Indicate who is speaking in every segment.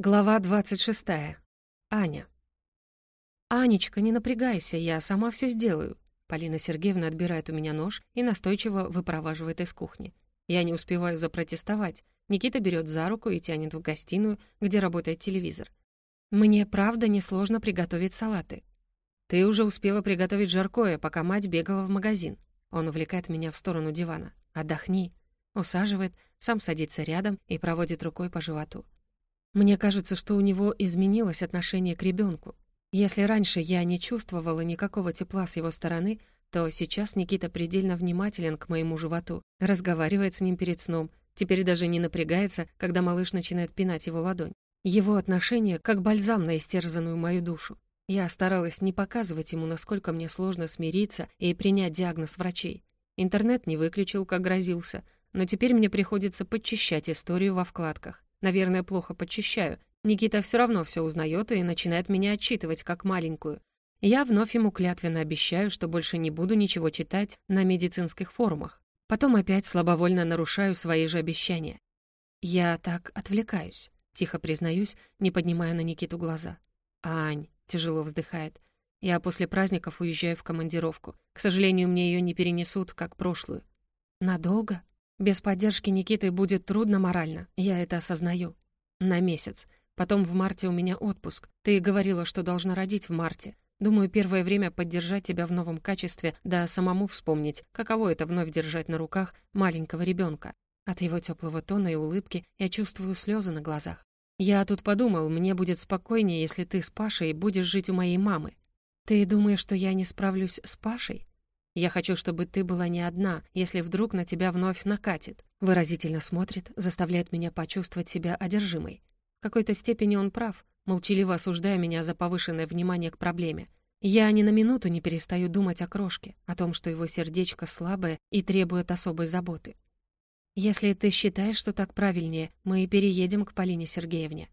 Speaker 1: Глава 26. Аня. «Анечка, не напрягайся, я сама все сделаю». Полина Сергеевна отбирает у меня нож и настойчиво выпроваживает из кухни. Я не успеваю запротестовать. Никита берет за руку и тянет в гостиную, где работает телевизор. «Мне правда несложно приготовить салаты». «Ты уже успела приготовить жаркое, пока мать бегала в магазин». Он увлекает меня в сторону дивана. «Отдохни». Усаживает, сам садится рядом и проводит рукой по животу. Мне кажется, что у него изменилось отношение к ребенку. Если раньше я не чувствовала никакого тепла с его стороны, то сейчас Никита предельно внимателен к моему животу, разговаривает с ним перед сном, теперь даже не напрягается, когда малыш начинает пинать его ладонь. Его отношение как бальзам на истерзанную мою душу. Я старалась не показывать ему, насколько мне сложно смириться и принять диагноз врачей. Интернет не выключил, как грозился, но теперь мне приходится подчищать историю во вкладках. Наверное, плохо подчищаю. Никита все равно все узнает и начинает меня отчитывать, как маленькую. Я вновь ему клятвенно обещаю, что больше не буду ничего читать на медицинских форумах. Потом опять слабовольно нарушаю свои же обещания. Я так отвлекаюсь, тихо признаюсь, не поднимая на Никиту глаза. «Ань», — тяжело вздыхает, — «я после праздников уезжаю в командировку. К сожалению, мне ее не перенесут, как прошлую». «Надолго?» Без поддержки Никиты будет трудно морально, я это осознаю. На месяц. Потом в марте у меня отпуск. Ты говорила, что должна родить в марте. Думаю, первое время поддержать тебя в новом качестве, да самому вспомнить, каково это вновь держать на руках маленького ребенка. От его теплого тона и улыбки я чувствую слезы на глазах. Я тут подумал, мне будет спокойнее, если ты с Пашей будешь жить у моей мамы. Ты думаешь, что я не справлюсь с Пашей? Я хочу, чтобы ты была не одна, если вдруг на тебя вновь накатит. Выразительно смотрит, заставляет меня почувствовать себя одержимой. В какой-то степени он прав, молчаливо осуждая меня за повышенное внимание к проблеме. Я ни на минуту не перестаю думать о крошке, о том, что его сердечко слабое и требует особой заботы. «Если ты считаешь, что так правильнее, мы переедем к Полине Сергеевне».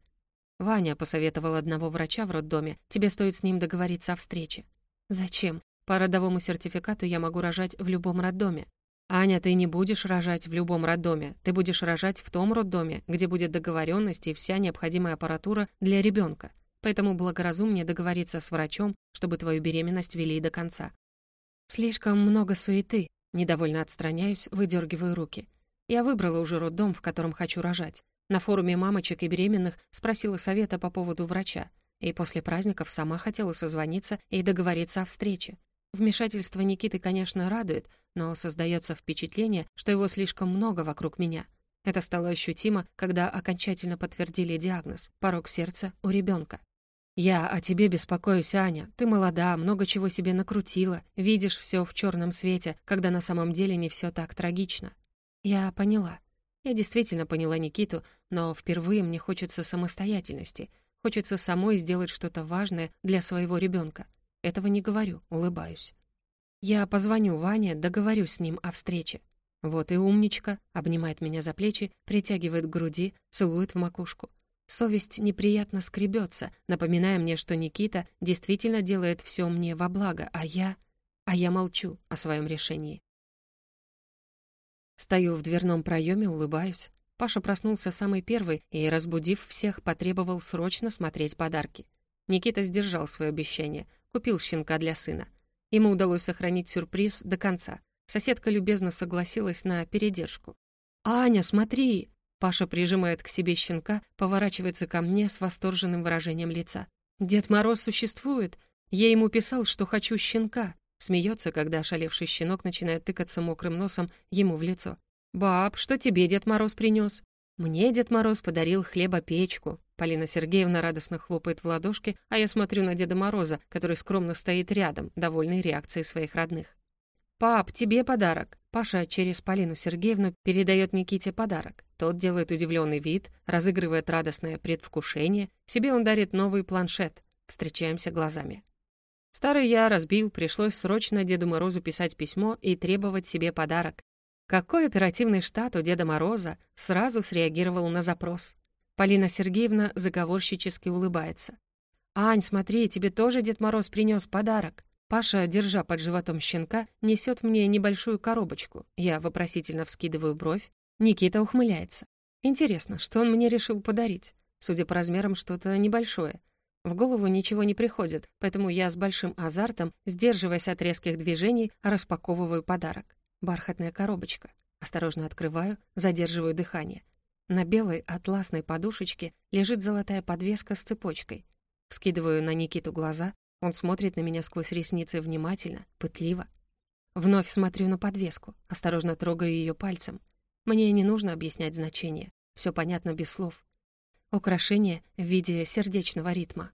Speaker 1: Ваня посоветовал одного врача в роддоме, тебе стоит с ним договориться о встрече. «Зачем? По родовому сертификату я могу рожать в любом роддоме. Аня, ты не будешь рожать в любом роддоме. Ты будешь рожать в том роддоме, где будет договоренность и вся необходимая аппаратура для ребенка. Поэтому благоразумнее договориться с врачом, чтобы твою беременность вели до конца. Слишком много суеты. Недовольно отстраняюсь, выдергиваю руки. Я выбрала уже роддом, в котором хочу рожать. На форуме мамочек и беременных спросила совета по поводу врача. И после праздников сама хотела созвониться и договориться о встрече. Вмешательство Никиты, конечно, радует, но создается впечатление, что его слишком много вокруг меня. Это стало ощутимо, когда окончательно подтвердили диагноз — порог сердца у ребенка. «Я о тебе беспокоюсь, Аня. Ты молода, много чего себе накрутила, видишь все в черном свете, когда на самом деле не все так трагично». Я поняла. Я действительно поняла Никиту, но впервые мне хочется самостоятельности. Хочется самой сделать что-то важное для своего ребенка. Этого не говорю, улыбаюсь. Я позвоню Ване, договорюсь с ним о встрече. Вот и умничка, обнимает меня за плечи, притягивает к груди, целует в макушку. Совесть неприятно скребется, напоминая мне, что Никита действительно делает все мне во благо, а я... А я молчу о своем решении. Стою в дверном проеме, улыбаюсь. Паша проснулся самый первый и, разбудив всех, потребовал срочно смотреть подарки. Никита сдержал свое обещание, Купил щенка для сына. Ему удалось сохранить сюрприз до конца. Соседка любезно согласилась на передержку. «Аня, смотри!» Паша прижимает к себе щенка, поворачивается ко мне с восторженным выражением лица. «Дед Мороз существует? Я ему писал, что хочу щенка». Смеется, когда ошалевший щенок начинает тыкаться мокрым носом ему в лицо. «Баб, что тебе Дед Мороз принес? «Мне Дед Мороз подарил хлебопечку». Полина Сергеевна радостно хлопает в ладошки, а я смотрю на Деда Мороза, который скромно стоит рядом, довольный реакцией своих родных. «Пап, тебе подарок!» Паша через Полину Сергеевну передает Никите подарок. Тот делает удивленный вид, разыгрывает радостное предвкушение. Себе он дарит новый планшет. Встречаемся глазами. Старый я разбил, пришлось срочно Деду Морозу писать письмо и требовать себе подарок. Какой оперативный штат у Деда Мороза сразу среагировал на запрос. Полина Сергеевна заговорщически улыбается. «Ань, смотри, тебе тоже Дед Мороз принес подарок». Паша, держа под животом щенка, несет мне небольшую коробочку. Я вопросительно вскидываю бровь. Никита ухмыляется. Интересно, что он мне решил подарить? Судя по размерам, что-то небольшое. В голову ничего не приходит, поэтому я с большим азартом, сдерживаясь от резких движений, распаковываю подарок. Бархатная коробочка. Осторожно открываю, задерживаю дыхание. На белой атласной подушечке лежит золотая подвеска с цепочкой. Вскидываю на Никиту глаза, он смотрит на меня сквозь ресницы внимательно, пытливо. Вновь смотрю на подвеску, осторожно трогаю ее пальцем. Мне не нужно объяснять значение, все понятно без слов. Украшение в виде сердечного ритма.